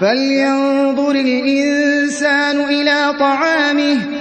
فَلْيَنظُرِ الْإِنسَانُ إِلَىٰ طَعَامِهِ